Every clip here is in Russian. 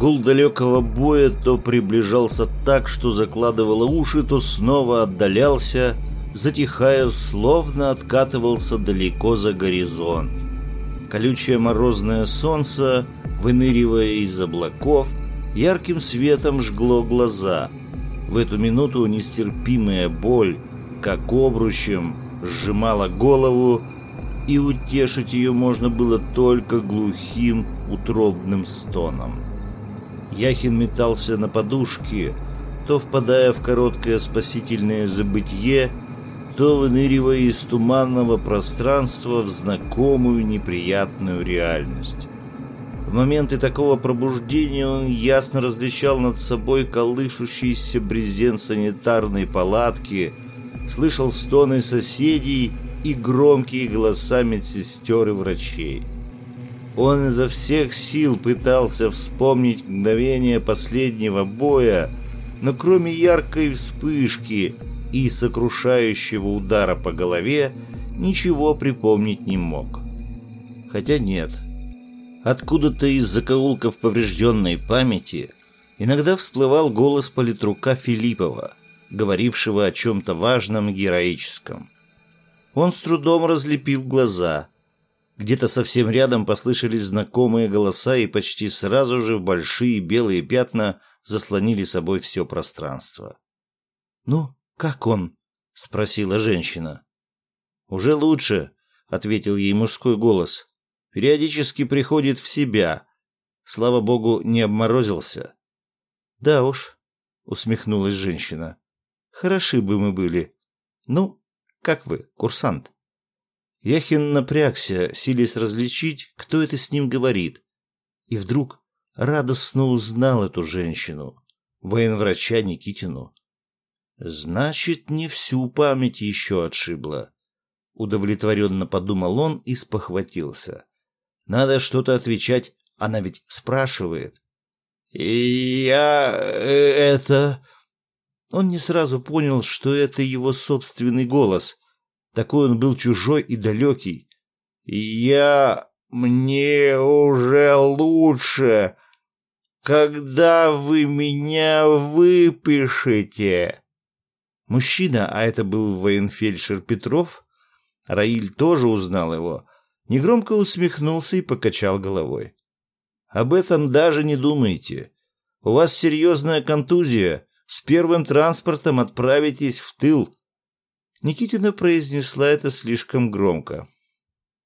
Гул далекого боя то приближался так, что закладывало уши, то снова отдалялся, затихая, словно откатывался далеко за горизонт. Колючее морозное солнце, выныривая из облаков, ярким светом жгло глаза. В эту минуту нестерпимая боль, как обручем, сжимала голову, и утешить ее можно было только глухим утробным стоном. Яхин метался на подушке, то впадая в короткое спасительное забытье, то выныривая из туманного пространства в знакомую неприятную реальность. В моменты такого пробуждения он ясно различал над собой колышущийся брезент санитарной палатки, слышал стоны соседей и громкие голоса медсестер и врачей. Он изо всех сил пытался вспомнить мгновение последнего боя, но кроме яркой вспышки и сокрушающего удара по голове ничего припомнить не мог. Хотя нет. Откуда-то из закоулков поврежденной памяти иногда всплывал голос политрука Филиппова, говорившего о чем-то важном и героическом. Он с трудом разлепил глаза. Где-то совсем рядом послышались знакомые голоса, и почти сразу же большие белые пятна заслонили собой все пространство. «Ну, «Как он?» — спросила женщина. «Уже лучше», — ответил ей мужской голос. «Периодически приходит в себя. Слава богу, не обморозился». «Да уж», — усмехнулась женщина. «Хороши бы мы были. Ну, как вы, курсант?» Яхин напрягся, силясь различить, кто это с ним говорит. И вдруг радостно узнал эту женщину, военврача Никитину. Значит, не всю память еще отшибла. Удовлетворенно подумал он и спохватился. Надо что-то отвечать, она ведь спрашивает. «И я... Э, это...» Он не сразу понял, что это его собственный голос. Такой он был чужой и далекий. «Я... мне уже лучше. Когда вы меня выпишете?» Мужчина, а это был военфельдшер Петров, Раиль тоже узнал его, негромко усмехнулся и покачал головой. «Об этом даже не думайте. У вас серьезная контузия. С первым транспортом отправитесь в тыл». Никитина произнесла это слишком громко.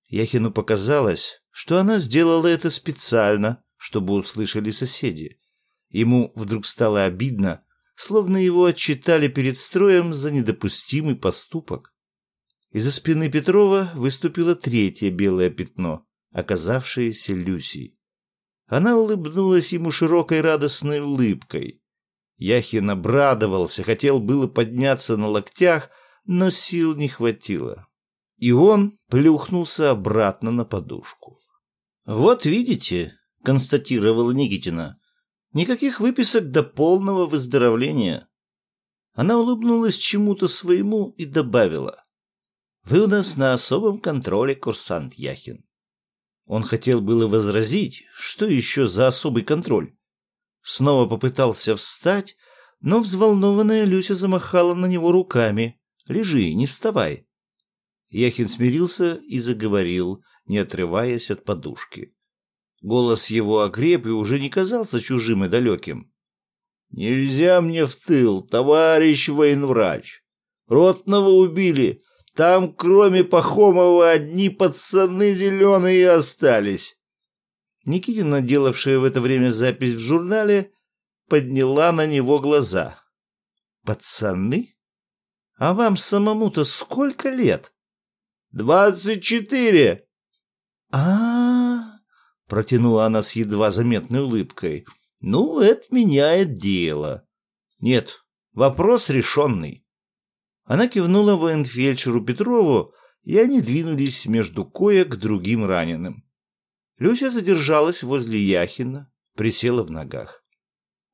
Яхину показалось, что она сделала это специально, чтобы услышали соседи. Ему вдруг стало обидно, словно его отчитали перед строем за недопустимый поступок. Из-за спины Петрова выступило третье белое пятно, оказавшееся Люсей. Она улыбнулась ему широкой радостной улыбкой. Яхин обрадовался, хотел было подняться на локтях, но сил не хватило. И он плюхнулся обратно на подушку. «Вот видите», — констатировала Никитина, Никаких выписок до полного выздоровления. Она улыбнулась чему-то своему и добавила. «Вы у нас на особом контроле, курсант Яхин». Он хотел было возразить, что еще за особый контроль. Снова попытался встать, но взволнованная Люся замахала на него руками. «Лежи, не вставай». Яхин смирился и заговорил, не отрываясь от подушки. Голос его окреп и уже не казался чужим и далеким. «Нельзя мне в тыл, товарищ военврач. Ротного убили. Там, кроме Пахомова, одни пацаны зеленые остались». Никитина, делавшая в это время запись в журнале, подняла на него глаза. «Пацаны? А вам самому-то сколько лет?» «Двадцать четыре». «А-а-а!» Протянула она с едва заметной улыбкой. «Ну, это меняет дело». «Нет, вопрос решенный». Она кивнула военфельдшеру Петрову, и они двинулись между коек другим раненым. Люся задержалась возле Яхина, присела в ногах.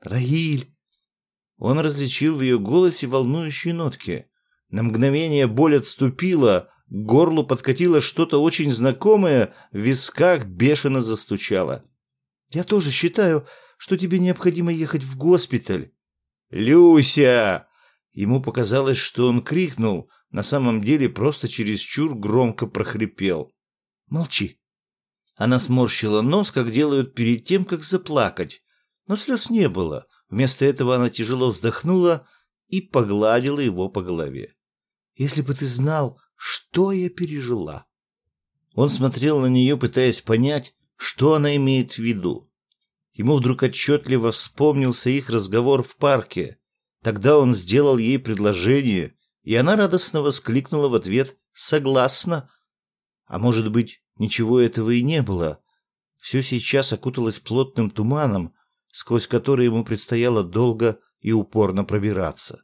«Раиль!» Он различил в ее голосе волнующие нотки. На мгновение боль отступила, к горлу подкатило что-то очень знакомое, в висках бешено застучало. «Я тоже считаю, что тебе необходимо ехать в госпиталь». «Люся!» Ему показалось, что он крикнул, на самом деле просто чересчур громко прохрипел. «Молчи!» Она сморщила нос, как делают перед тем, как заплакать. Но слез не было. Вместо этого она тяжело вздохнула и погладила его по голове. «Если бы ты знал, что я пережила!» Он смотрел на нее, пытаясь понять, что она имеет в виду. Ему вдруг отчетливо вспомнился их разговор в парке. Тогда он сделал ей предложение, и она радостно воскликнула в ответ «Согласна». А может быть, ничего этого и не было. Все сейчас окуталось плотным туманом, сквозь который ему предстояло долго и упорно пробираться.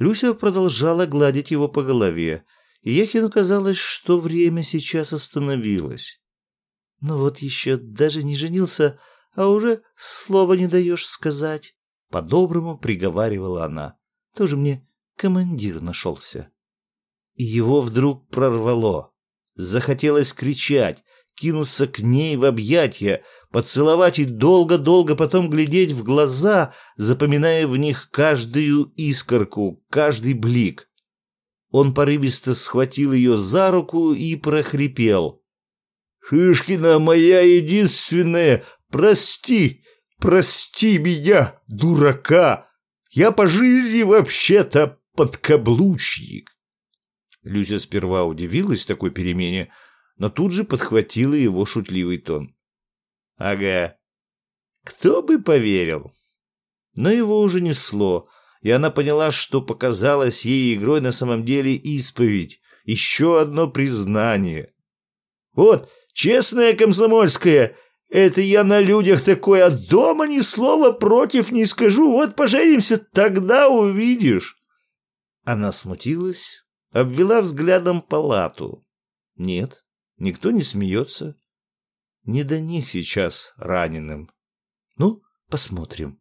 Люся продолжала гладить его по голове, и Ехину казалось, что время сейчас остановилось. «Ну вот еще даже не женился, а уже слова не даешь сказать», — по-доброму приговаривала она. «Тоже мне командир нашелся». И его вдруг прорвало. Захотелось кричать, кинуться к ней в объятия, поцеловать и долго-долго потом глядеть в глаза, запоминая в них каждую искорку, каждый блик. Он порывисто схватил ее за руку и прохрипел. «Шишкина моя единственная, прости, прости меня, дурака! Я по жизни вообще-то подкаблучник!» Люся сперва удивилась такой перемене, но тут же подхватила его шутливый тон. «Ага, кто бы поверил?» Но его уже несло, и она поняла, что показалось ей игрой на самом деле исповедь, еще одно признание. «Вот, честная комсомольская, это я на людях такое, а дома ни слова против не скажу. Вот поженимся, тогда увидишь». Она смутилась, обвела взглядом палату. Нет, никто не смеется. Не до них сейчас раненым. Ну, посмотрим.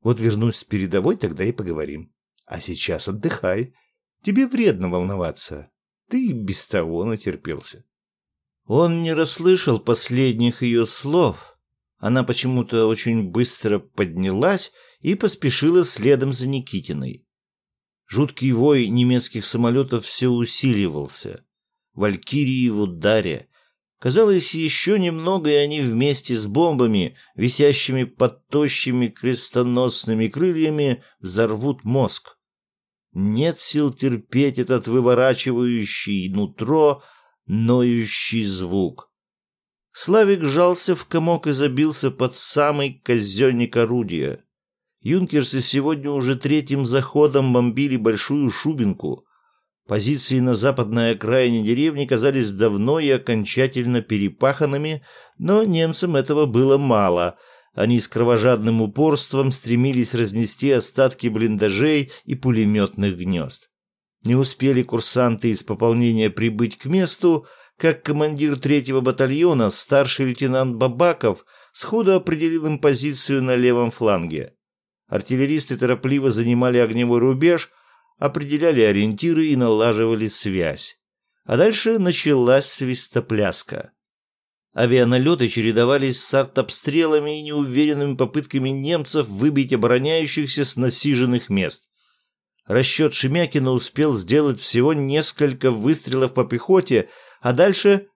Вот вернусь с передовой, тогда и поговорим. А сейчас отдыхай. Тебе вредно волноваться. Ты без того натерпелся. Он не расслышал последних ее слов. Она почему-то очень быстро поднялась и поспешила следом за Никитиной. Жуткий вой немецких самолетов все усиливался. Валькирии в ударе. Казалось, еще немного, и они вместе с бомбами, висящими под тощими крестоносными крыльями, взорвут мозг. Нет сил терпеть этот выворачивающий нутро, ноющий звук. Славик сжался в комок и забился под самый казенник орудия. Юнкерсы сегодня уже третьим заходом бомбили Большую Шубинку. Позиции на западной окраине деревни казались давно и окончательно перепаханными, но немцам этого было мало. Они с кровожадным упорством стремились разнести остатки блиндажей и пулеметных гнезд. Не успели курсанты из пополнения прибыть к месту, как командир третьего батальона, старший лейтенант Бабаков, сходу определил им позицию на левом фланге. Артиллеристы торопливо занимали огневой рубеж, определяли ориентиры и налаживали связь. А дальше началась свистопляска. Авианалеты чередовались с артобстрелами и неуверенными попытками немцев выбить обороняющихся с насиженных мест. Расчет Шемякина успел сделать всего несколько выстрелов по пехоте, а дальше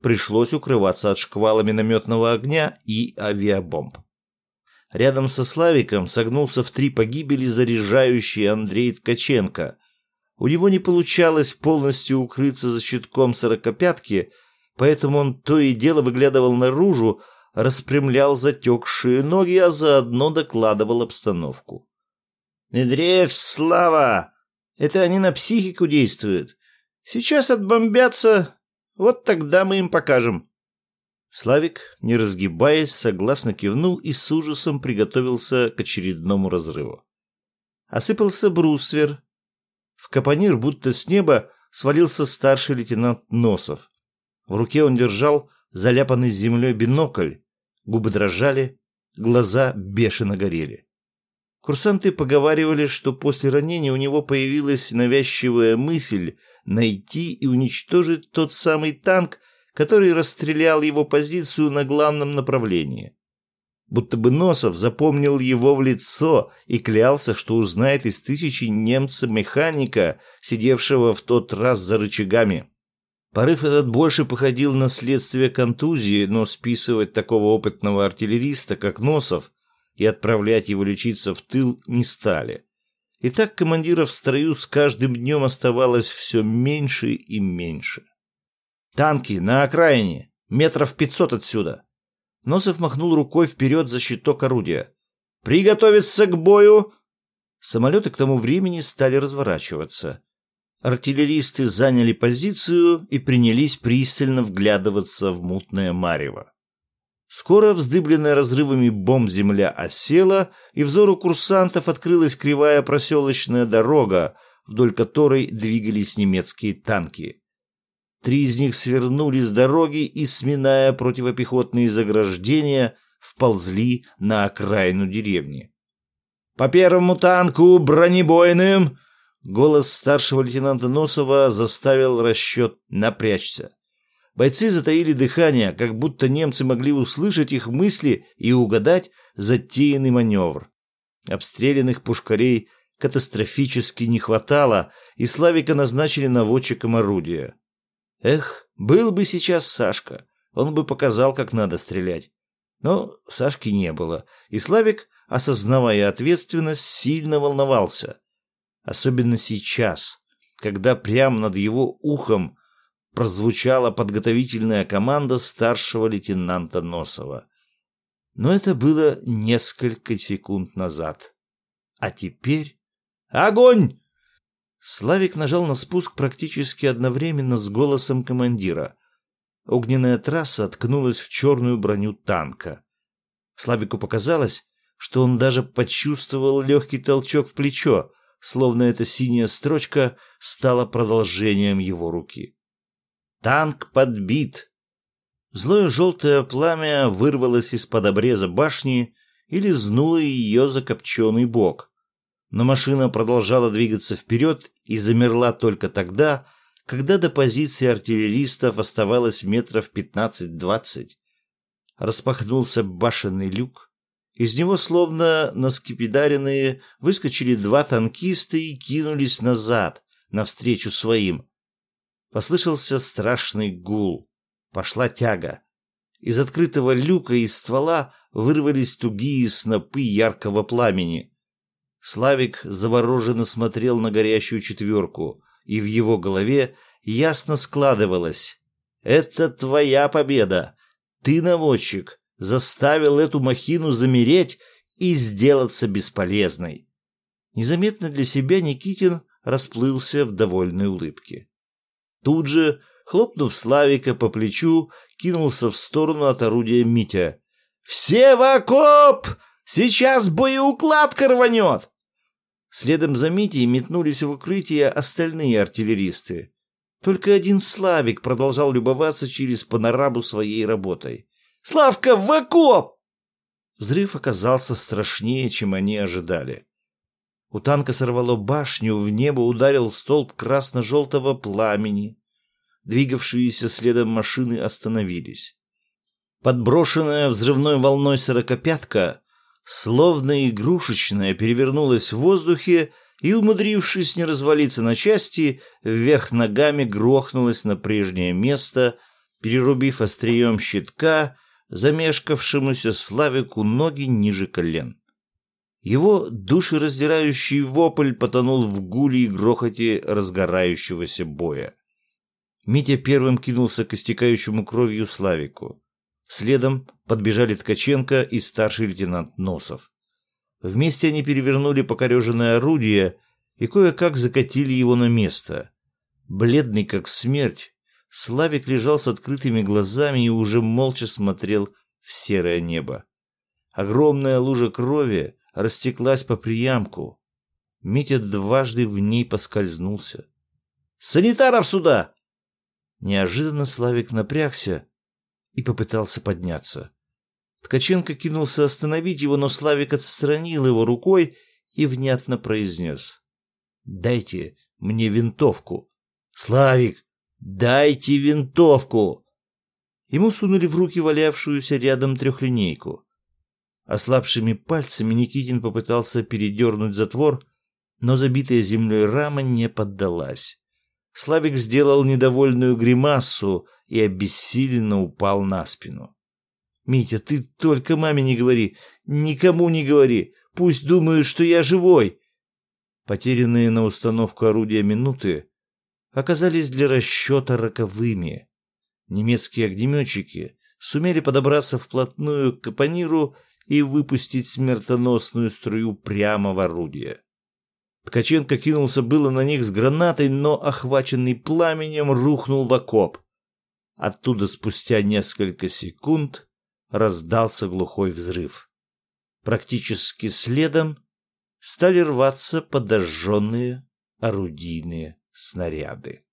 пришлось укрываться от шквала минометного огня и авиабомб. Рядом со Славиком согнулся в три погибели заряжающий Андрей Ткаченко. У него не получалось полностью укрыться за щитком сорокопятки, поэтому он то и дело выглядывал наружу, распрямлял затекшие ноги, а заодно докладывал обстановку. «Недреев, Слава! Это они на психику действуют. Сейчас отбомбятся, вот тогда мы им покажем». Славик, не разгибаясь, согласно кивнул и с ужасом приготовился к очередному разрыву. Осыпался бруствер. В капонир, будто с неба, свалился старший лейтенант Носов. В руке он держал заляпанный землей бинокль. Губы дрожали, глаза бешено горели. Курсанты поговаривали, что после ранения у него появилась навязчивая мысль найти и уничтожить тот самый танк, который расстрелял его позицию на главном направлении. будто бы Носов запомнил его в лицо и клялся, что узнает из тысячи немца-механика, сидевшего в тот раз за рычагами. Порыв этот больше походил на следствие контузии, но списывать такого опытного артиллериста, как Носов, и отправлять его лечиться в тыл не стали. И так командиров в строю с каждым днем оставалось все меньше и меньше. «Танки на окраине, метров пятьсот отсюда!» Носов махнул рукой вперед за щиток орудия. «Приготовиться к бою!» Самолеты к тому времени стали разворачиваться. Артиллеристы заняли позицию и принялись пристально вглядываться в мутное марево. Скоро вздыбленная разрывами бомб земля осела, и взору курсантов открылась кривая проселочная дорога, вдоль которой двигались немецкие танки. Три из них свернули с дороги и, сминая противопехотные заграждения, вползли на окраину деревни. «По первому танку бронебойным!» Голос старшего лейтенанта Носова заставил расчет напрячься. Бойцы затаили дыхание, как будто немцы могли услышать их мысли и угадать затеянный маневр. Обстрелянных пушкарей катастрофически не хватало, и Славика назначили наводчиком орудия. Эх, был бы сейчас Сашка, он бы показал, как надо стрелять. Но Сашки не было, и Славик, осознавая ответственность, сильно волновался. Особенно сейчас, когда прямо над его ухом прозвучала подготовительная команда старшего лейтенанта Носова. Но это было несколько секунд назад. А теперь... Огонь! Славик нажал на спуск практически одновременно с голосом командира. Огненная трасса ткнулась в черную броню танка. Славику показалось, что он даже почувствовал легкий толчок в плечо, словно эта синяя строчка стала продолжением его руки. Танк подбит. Злое желтое пламя вырвалось из-под обреза башни и лизнуло ее закопченный бок но машина продолжала двигаться вперед и замерла только тогда, когда до позиции артиллеристов оставалось метров пятнадцать-двадцать. Распахнулся башенный люк. Из него, словно наскипидаренные, выскочили два танкиста и кинулись назад, навстречу своим. Послышался страшный гул. Пошла тяга. Из открытого люка и ствола вырвались тугие снопы яркого пламени. Славик завороженно смотрел на горящую четверку, и в его голове ясно складывалось. «Это твоя победа! Ты, наводчик, заставил эту махину замереть и сделаться бесполезной!» Незаметно для себя Никитин расплылся в довольной улыбке. Тут же, хлопнув Славика по плечу, кинулся в сторону от орудия Митя. «Все в окоп! Сейчас боеукладка рванет!» Следом за Митей метнулись в укрытие остальные артиллеристы. Только один Славик продолжал любоваться через панораму своей работой. «Славка, в окоп!» Взрыв оказался страшнее, чем они ожидали. У танка сорвало башню, в небо ударил столб красно-желтого пламени. Двигавшиеся следом машины остановились. Подброшенная взрывной волной сорокопятка словно игрушечная, перевернулась в воздухе и, умудрившись не развалиться на части, вверх ногами грохнулась на прежнее место, перерубив острием щитка замешкавшемуся Славику ноги ниже колен. Его душераздирающий вопль потонул в гуле и грохоте разгорающегося боя. Митя первым кинулся к истекающему кровью Славику. Следом подбежали Ткаченко и старший лейтенант Носов. Вместе они перевернули покореженное орудие и кое-как закатили его на место. Бледный как смерть, Славик лежал с открытыми глазами и уже молча смотрел в серое небо. Огромная лужа крови растеклась по приямку. Митя дважды в ней поскользнулся. «Санитаров сюда!» Неожиданно Славик напрягся и попытался подняться. Ткаченко кинулся остановить его, но Славик отстранил его рукой и внятно произнес. «Дайте мне винтовку». «Славик, дайте винтовку!» Ему сунули в руки валявшуюся рядом трехлинейку. Ослабшими пальцами Никитин попытался передернуть затвор, но забитая землей рама не поддалась. Славик сделал недовольную гримасу и обессиленно упал на спину. «Митя, ты только маме не говори, никому не говори, пусть думают, что я живой!» Потерянные на установку орудия минуты оказались для расчета роковыми. Немецкие огнеметчики сумели подобраться вплотную к капониру и выпустить смертоносную струю прямо в орудие. Ткаченко кинулся было на них с гранатой, но, охваченный пламенем, рухнул в окоп. Оттуда спустя несколько секунд раздался глухой взрыв. Практически следом стали рваться подожженные орудийные снаряды.